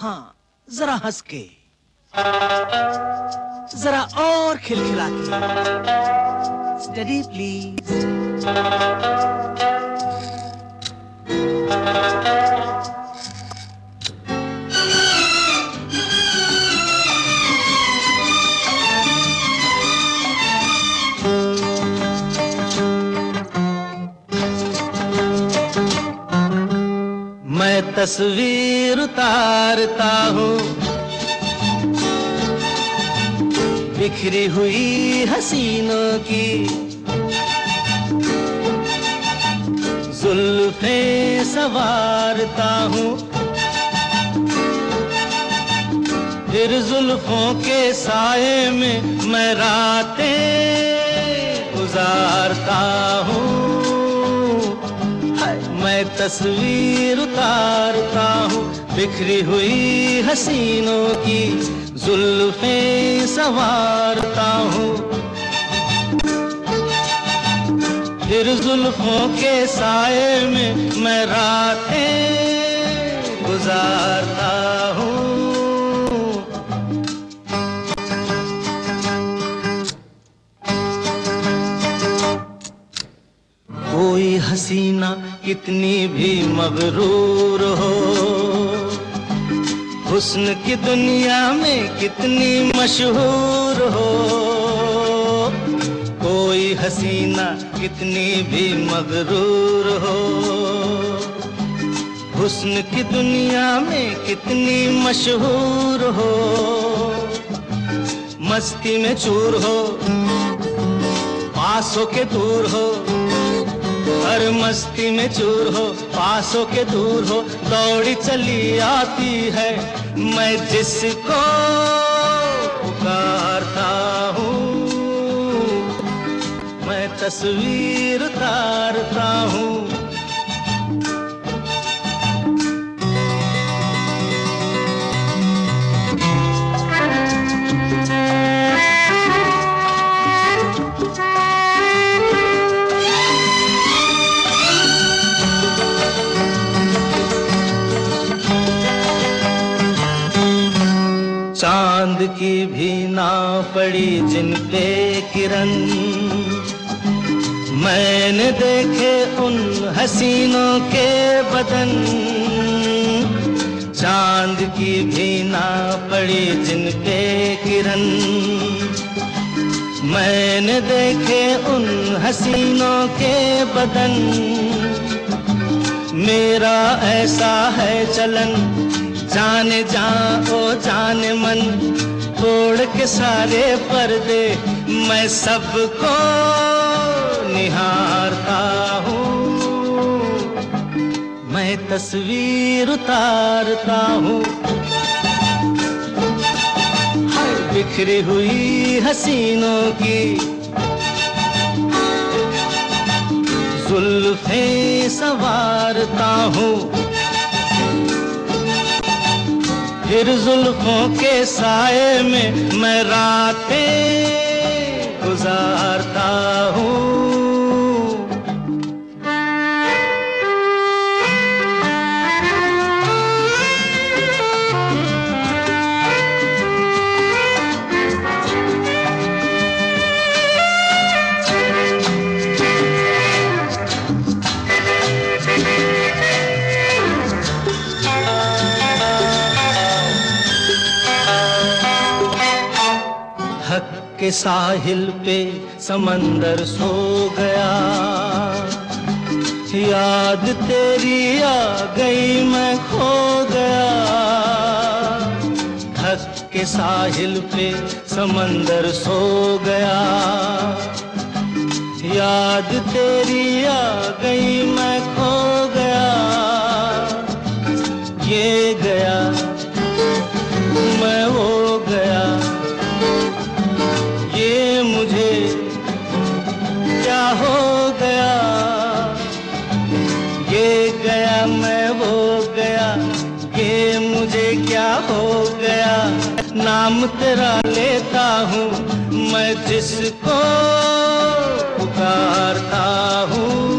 हाँ जरा हंस के जरा और खिलखिला के स्टडी प्लीज़ तस्वीर उतारता हूँ। बिखरी हुई हसीनों की जुल्फे सवारता हूँ। फिर जुल्फों के साए में मैं रातें गुजारता हूँ। तस्वीर उतारता हूँ, बिखरी हुई हसीनों की जुल्फे संवारता हूँ। फिर जुल्फों के साय में मैं रातें गुजारता हसीना कितनी भी मगरूर हो। हुस्न की दुनिया में कितनी मशहूर हो। कोई हसीना कितनी भी मगरूर हो। हुस्न की दुनिया में कितनी मशहूर हो। मस्ती में चूर हो, पासों के दूर हो। हर मस्ती में चूर हो, पासों के दूर हो, दौड़ी चली आती है। मैं जिसको पुकारता हूँ, मैं तस्वीर उतारता हूँ। चाँद की भी ना पड़ी जिन पे किरण। मैंने देखे उन हसीनों के बदन। चाँद की भी ना पड़ी जिन पे किरण। मैंने देखे उन हसीनों के बदन। मेरा ऐसा है चलन जाने जा, ओ जाने मन, तोड़ के सारे पर्दे। मैं सबको निहारता हूँ। मैं तस्वीर उतारता हूँ। बिखरी हुई हसीनों की। जुल्फे सवारता हूँ। फिर जुल्फों के साए में मैं रातें गुजारता हूँ। हक के साहिल पे समंदर सो गया। याद तेरी आ गई, मैं खो गया। हक के साहिल पे समंदर सो गया। याद तेरी आ गई, मैं खो मुझे क्या हो गया? नाम तेरा लेता हूँ मैं जिसको पुकारता हूँ।